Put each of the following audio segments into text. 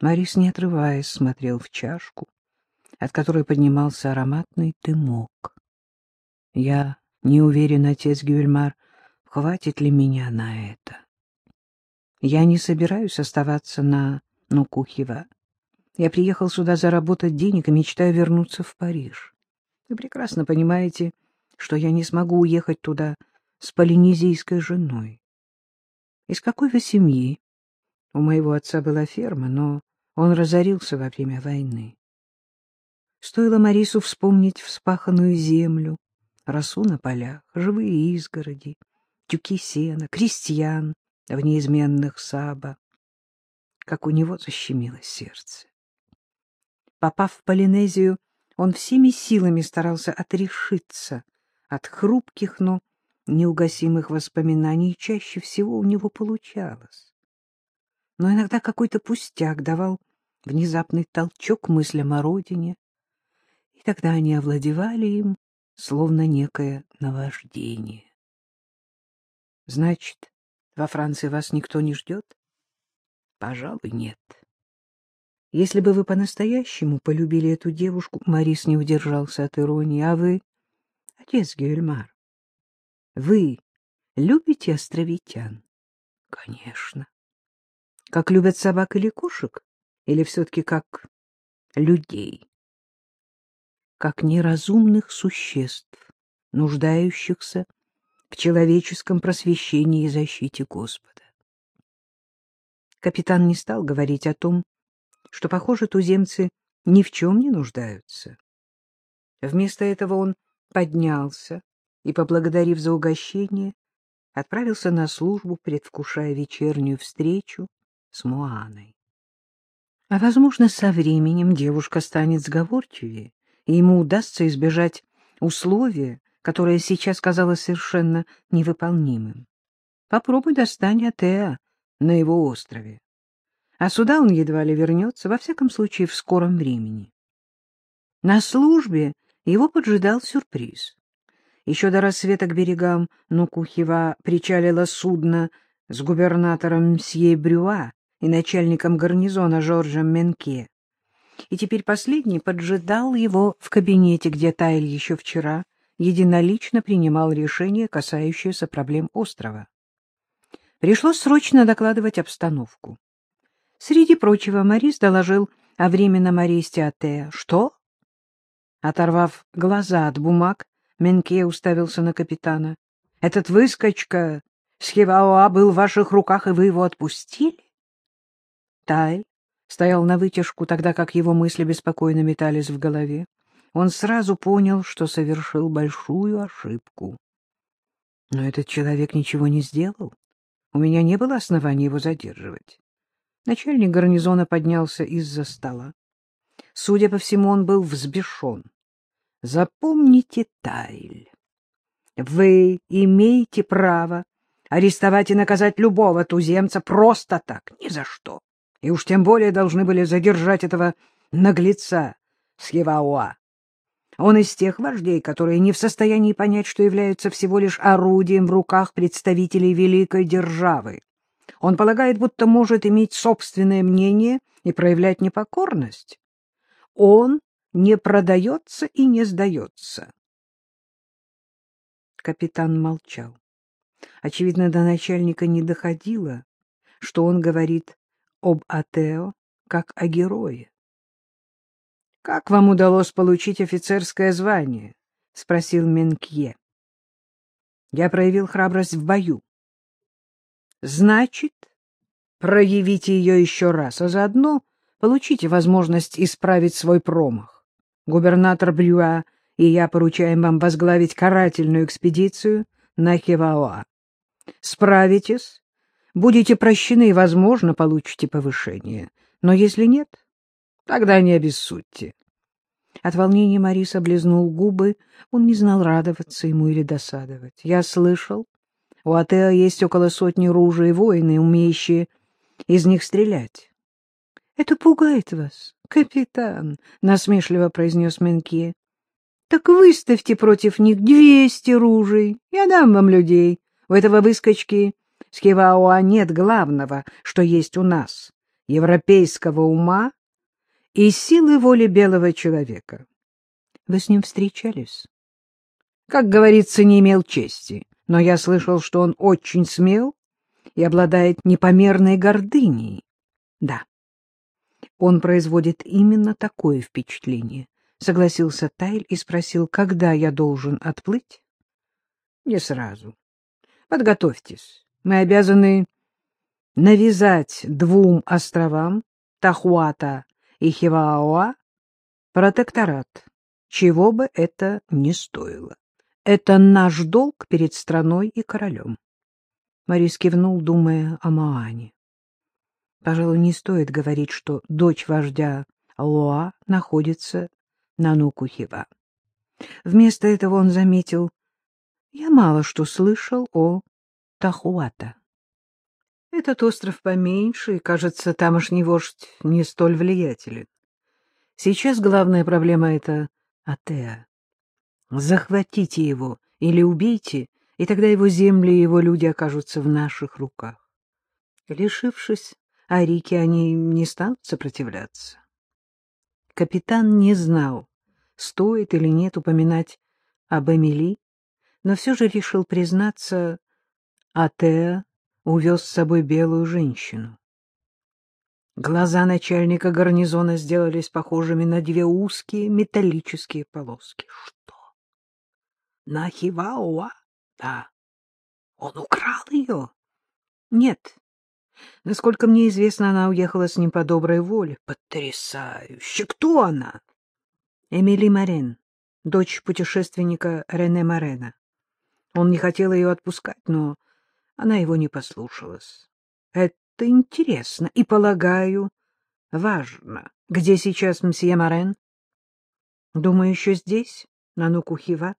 Марис, не отрываясь, смотрел в чашку, от которой поднимался ароматный дымок. Я не уверен, отец Гюльмар, хватит ли меня на это. Я не собираюсь оставаться на Нукухева. Я приехал сюда заработать денег и мечтаю вернуться в Париж. Вы прекрасно понимаете, что я не смогу уехать туда с полинезийской женой. Из какой вы семьи? У моего отца была ферма, но он разорился во время войны. Стоило Марису вспомнить вспаханную землю, росу на полях, живые изгороди, тюки сена, крестьян в неизменных саба, как у него защемило сердце. Попав в Полинезию, он всеми силами старался отрешиться от хрупких, но неугасимых воспоминаний, чаще всего у него получалось. Но иногда какой-то пустяк давал внезапный толчок мыслям о родине, и тогда они овладевали им, словно некое наваждение. Значит, во Франции вас никто не ждет? Пожалуй, нет. Если бы вы по-настоящему полюбили эту девушку, Марис не удержался от иронии, а вы, отец Гюльмар, вы любите островитян? Конечно. Как любят собак или кошек? Или все-таки как людей? Как неразумных существ, нуждающихся в человеческом просвещении и защите Господа. Капитан не стал говорить о том, что, похоже, туземцы ни в чем не нуждаются. Вместо этого он поднялся и, поблагодарив за угощение, отправился на службу, предвкушая вечернюю встречу с Муаной. А, возможно, со временем девушка станет сговорчивее, и ему удастся избежать условия, которое сейчас казалось совершенно невыполнимым. Попробуй достань Атеа на его острове. А сюда он едва ли вернется, во всяком случае, в скором времени. На службе его поджидал сюрприз. Еще до рассвета к берегам Нукухева причалило судно с губернатором Мсье Брюа и начальником гарнизона Жоржем Менке. И теперь последний поджидал его в кабинете, где Тайль еще вчера единолично принимал решение, касающееся проблем острова. Пришлось срочно докладывать обстановку. Среди прочего Морис доложил о временном аресте Атея. Что? Оторвав глаза от бумаг, Менке уставился на капитана. Этот выскочка с Хиваоа был в ваших руках, и вы его отпустили? Тай стоял на вытяжку, тогда как его мысли беспокойно метались в голове. Он сразу понял, что совершил большую ошибку. Но этот человек ничего не сделал. У меня не было оснований его задерживать. Начальник гарнизона поднялся из-за стола. Судя по всему, он был взбешен. Запомните, Тайль, вы имеете право арестовать и наказать любого туземца просто так, ни за что. И уж тем более должны были задержать этого наглеца с Евауа. Он из тех вождей, которые не в состоянии понять, что являются всего лишь орудием в руках представителей великой державы. Он полагает, будто может иметь собственное мнение и проявлять непокорность. Он не продается и не сдается. Капитан молчал. Очевидно, до начальника не доходило, что он говорит об Атео как о герое. — Как вам удалось получить офицерское звание? — спросил Менкье. — Я проявил храбрость в бою. — Значит, проявите ее еще раз, а заодно получите возможность исправить свой промах. Губернатор Брюа и я поручаем вам возглавить карательную экспедицию на Хеваоа. Справитесь, будете прощены и, возможно, получите повышение. Но если нет, Тогда не обессудьте. От волнения Марис облизнул губы. Он не знал, радоваться ему или досадовать. Я слышал, у Атеа есть около сотни ружей воины, умеющие из них стрелять. — Это пугает вас, капитан, — насмешливо произнес Менкье. — Так выставьте против них двести ружей. Я дам вам людей. У этого выскочки с Киваоа нет главного, что есть у нас европейского ума и силы воли белого человека. Вы с ним встречались? Как говорится, не имел чести, но я слышал, что он очень смел и обладает непомерной гордыней. Да, он производит именно такое впечатление, — согласился Тайль и спросил, когда я должен отплыть. — Не сразу. Подготовьтесь. Мы обязаны навязать двум островам, Тахуата и Хиваоа, протекторат, чего бы это ни стоило. Это наш долг перед страной и королем. Морис кивнул, думая о Маане. Пожалуй, не стоит говорить, что дочь вождя Лоа находится на Нукухива. Вместо этого он заметил, я мало что слышал о Тахуата. Этот остров поменьше, и, кажется, тамошний вождь не столь влиятелен. Сейчас главная проблема — это Атеа. Захватите его или убейте, и тогда его земли и его люди окажутся в наших руках. Лишившись Арики, они не станут сопротивляться. Капитан не знал, стоит или нет упоминать об Эмили, но все же решил признаться, Атеа увез с собой белую женщину. Глаза начальника гарнизона сделались похожими на две узкие металлические полоски. Что? На Хивауа? Да. Он украл ее? Нет. Насколько мне известно, она уехала с ним по доброй воле. Потрясающе! Кто она? Эмили Марен, дочь путешественника Рене Марена. Он не хотел ее отпускать, но она его не послушалась. Это интересно и, полагаю, важно. Где сейчас мсье Марен? Думаю, еще здесь, на Нукухива.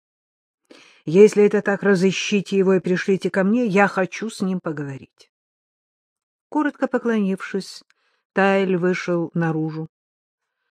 Если это так, разыщите его и пришлите ко мне, я хочу с ним поговорить. Коротко поклонившись, Тайль вышел наружу.